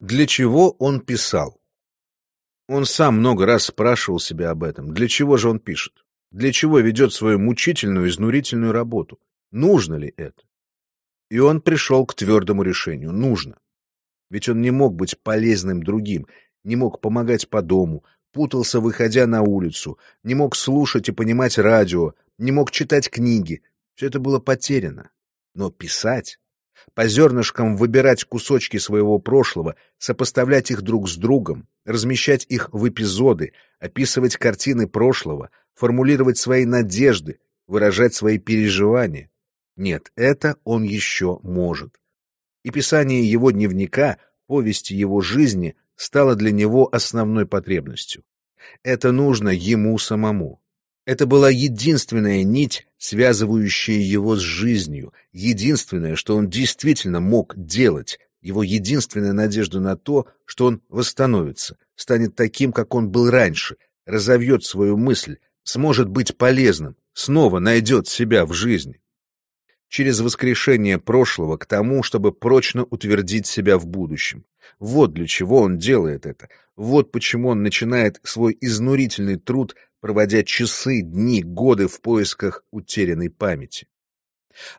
Для чего он писал? Он сам много раз спрашивал себя об этом. Для чего же он пишет? Для чего ведет свою мучительную, изнурительную работу? Нужно ли это? И он пришел к твердому решению. Нужно. Ведь он не мог быть полезным другим, не мог помогать по дому, путался, выходя на улицу, не мог слушать и понимать радио, не мог читать книги. Все это было потеряно. Но писать, по зернышкам выбирать кусочки своего прошлого, сопоставлять их друг с другом, размещать их в эпизоды, описывать картины прошлого, формулировать свои надежды, выражать свои переживания. Нет, это он еще может. И писание его дневника, повести его жизни стало для него основной потребностью. Это нужно ему самому. Это была единственная нить, связывающая его с жизнью, единственное, что он действительно мог делать, его единственная надежда на то, что он восстановится, станет таким, как он был раньше, разовьет свою мысль, сможет быть полезным, снова найдет себя в жизни. Через воскрешение прошлого к тому, чтобы прочно утвердить себя в будущем. Вот для чего он делает это. Вот почему он начинает свой изнурительный труд проводя часы, дни, годы в поисках утерянной памяти.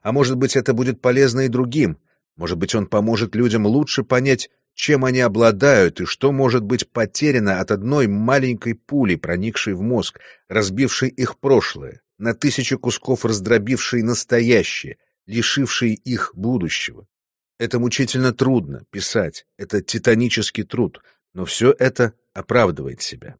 А может быть, это будет полезно и другим. Может быть, он поможет людям лучше понять, чем они обладают и что может быть потеряно от одной маленькой пули, проникшей в мозг, разбившей их прошлое, на тысячи кусков раздробившей настоящее, лишившей их будущего. Это мучительно трудно писать, это титанический труд, но все это оправдывает себя.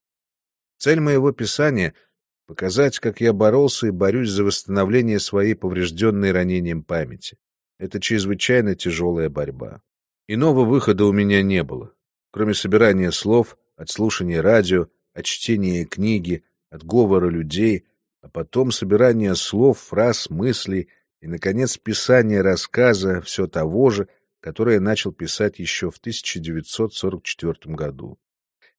Цель моего писания — показать, как я боролся и борюсь за восстановление своей поврежденной ранением памяти. Это чрезвычайно тяжелая борьба. Иного выхода у меня не было, кроме собирания слов, отслушания радио, от чтения книги, от говора людей, а потом собирания слов, фраз, мыслей и, наконец, писания рассказа все того же, которое я начал писать еще в 1944 году.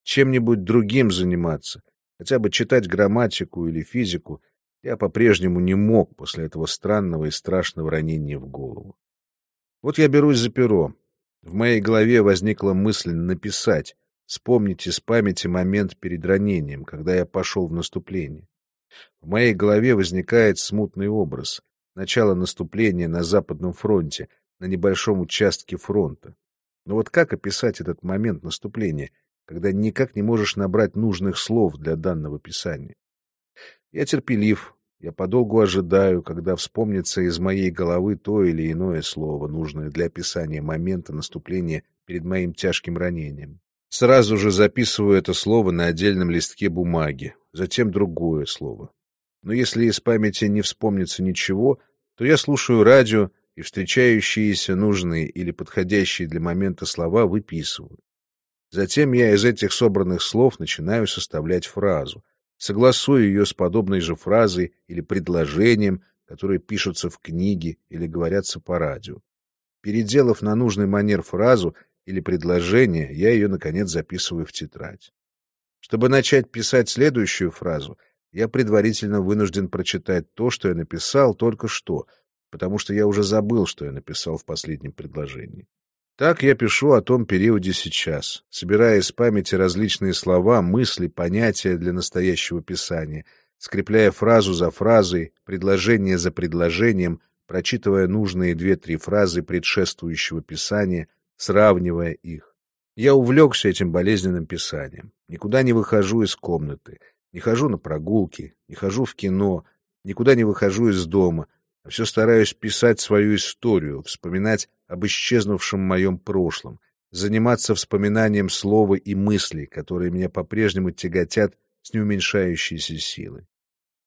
Чем-нибудь другим заниматься, хотя бы читать грамматику или физику, я по-прежнему не мог после этого странного и страшного ранения в голову. Вот я берусь за перо. В моей голове возникла мысль написать, вспомнить из памяти момент перед ранением, когда я пошел в наступление. В моей голове возникает смутный образ — начало наступления на Западном фронте, на небольшом участке фронта. Но вот как описать этот момент наступления, когда никак не можешь набрать нужных слов для данного писания. Я терпелив, я подолгу ожидаю, когда вспомнится из моей головы то или иное слово, нужное для описания момента наступления перед моим тяжким ранением. Сразу же записываю это слово на отдельном листке бумаги, затем другое слово. Но если из памяти не вспомнится ничего, то я слушаю радио и встречающиеся нужные или подходящие для момента слова выписываю. Затем я из этих собранных слов начинаю составлять фразу, согласую ее с подобной же фразой или предложением, которые пишутся в книге или говорятся по радио. Переделав на нужный манер фразу или предложение, я ее, наконец, записываю в тетрадь. Чтобы начать писать следующую фразу, я предварительно вынужден прочитать то, что я написал только что, потому что я уже забыл, что я написал в последнем предложении. Так я пишу о том периоде сейчас, собирая из памяти различные слова, мысли, понятия для настоящего писания, скрепляя фразу за фразой, предложение за предложением, прочитывая нужные две-три фразы предшествующего писания, сравнивая их. Я увлекся этим болезненным писанием. Никуда не выхожу из комнаты, не хожу на прогулки, не хожу в кино, никуда не выхожу из дома — все стараюсь писать свою историю, вспоминать об исчезнувшем моем прошлом, заниматься вспоминанием слова и мыслей, которые меня по-прежнему тяготят с неуменьшающейся силой.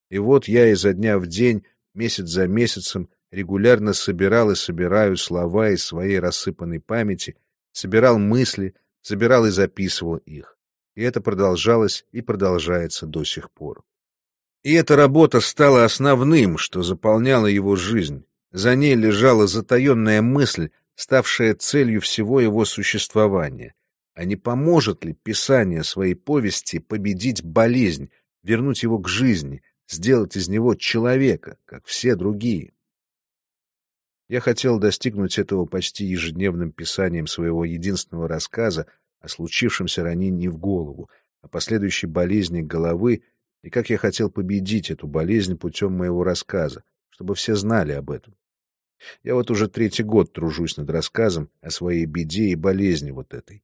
И вот я изо дня в день, месяц за месяцем, регулярно собирал и собираю слова из своей рассыпанной памяти, собирал мысли, собирал и записывал их. И это продолжалось и продолжается до сих пор. И эта работа стала основным, что заполняло его жизнь. За ней лежала затаенная мысль, ставшая целью всего его существования. А не поможет ли писание своей повести победить болезнь, вернуть его к жизни, сделать из него человека, как все другие? Я хотел достигнуть этого почти ежедневным писанием своего единственного рассказа о случившемся ранении в голову, о последующей болезни головы и как я хотел победить эту болезнь путем моего рассказа, чтобы все знали об этом. Я вот уже третий год тружусь над рассказом о своей беде и болезни вот этой.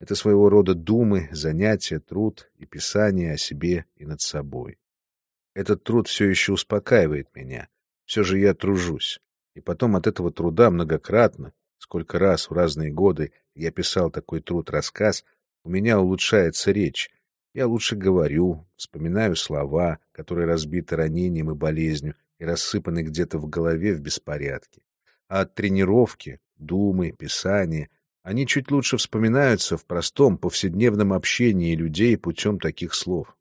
Это своего рода думы, занятия, труд и писание о себе и над собой. Этот труд все еще успокаивает меня. Все же я тружусь. И потом от этого труда многократно, сколько раз в разные годы я писал такой труд-рассказ, у меня улучшается речь. Я лучше говорю, вспоминаю слова, которые разбиты ранением и болезнью и рассыпаны где-то в голове в беспорядке. А от тренировки, думы, писания они чуть лучше вспоминаются в простом повседневном общении людей путем таких слов.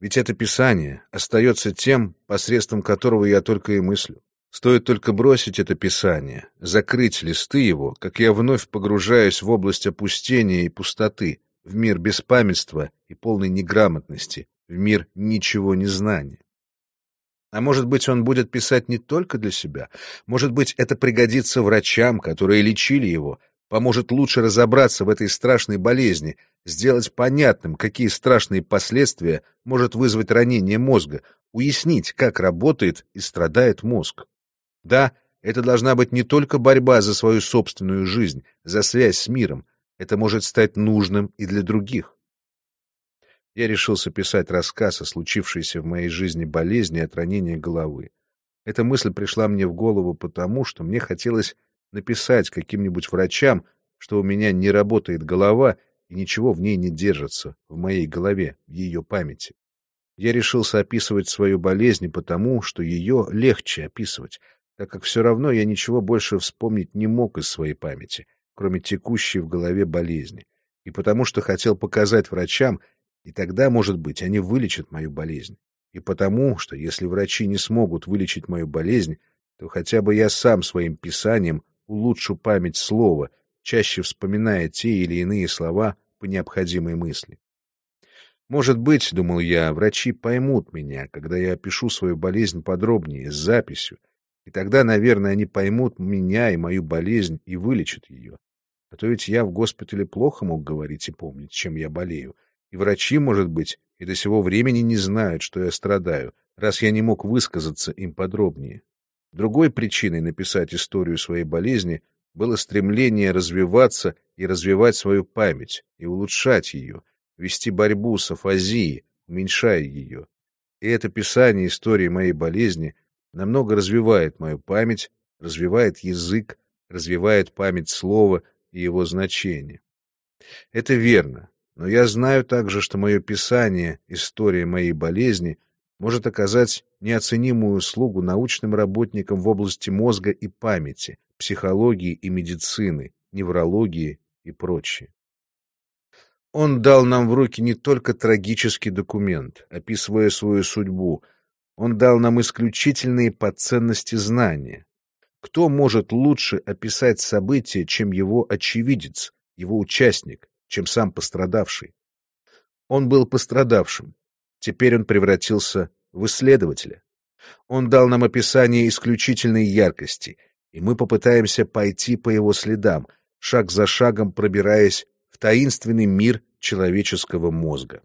Ведь это писание остается тем, посредством которого я только и мыслю. Стоит только бросить это писание, закрыть листы его, как я вновь погружаюсь в область опустения и пустоты, в мир беспамятства и полной неграмотности, в мир ничего не знания. А может быть, он будет писать не только для себя, может быть, это пригодится врачам, которые лечили его, поможет лучше разобраться в этой страшной болезни, сделать понятным, какие страшные последствия может вызвать ранение мозга, уяснить, как работает и страдает мозг. Да, это должна быть не только борьба за свою собственную жизнь, за связь с миром, это может стать нужным и для других. Я решился писать рассказ о случившейся в моей жизни болезни от ранения головы. Эта мысль пришла мне в голову потому, что мне хотелось написать каким-нибудь врачам, что у меня не работает голова и ничего в ней не держится, в моей голове, в ее памяти. Я решился описывать свою болезнь потому, что ее легче описывать, так как все равно я ничего больше вспомнить не мог из своей памяти, кроме текущей в голове болезни, и потому что хотел показать врачам, и тогда, может быть, они вылечат мою болезнь, и потому что, если врачи не смогут вылечить мою болезнь, то хотя бы я сам своим писанием улучшу память слова, чаще вспоминая те или иные слова по необходимой мысли. Может быть, думал я, врачи поймут меня, когда я опишу свою болезнь подробнее, с записью, и тогда, наверное, они поймут меня и мою болезнь и вылечат ее. А то ведь я в госпитале плохо мог говорить и помнить, чем я болею. И врачи, может быть, и до сего времени не знают, что я страдаю, раз я не мог высказаться им подробнее. Другой причиной написать историю своей болезни было стремление развиваться и развивать свою память, и улучшать ее, вести борьбу с афазией, уменьшая ее. И это писание истории моей болезни — намного развивает мою память, развивает язык, развивает память слова и его значение. Это верно, но я знаю также, что мое писание «История моей болезни» может оказать неоценимую услугу научным работникам в области мозга и памяти, психологии и медицины, неврологии и прочее. Он дал нам в руки не только трагический документ, описывая свою судьбу — он дал нам исключительные по ценности знания. Кто может лучше описать события, чем его очевидец, его участник, чем сам пострадавший? Он был пострадавшим. Теперь он превратился в исследователя. Он дал нам описание исключительной яркости, и мы попытаемся пойти по его следам, шаг за шагом пробираясь в таинственный мир человеческого мозга.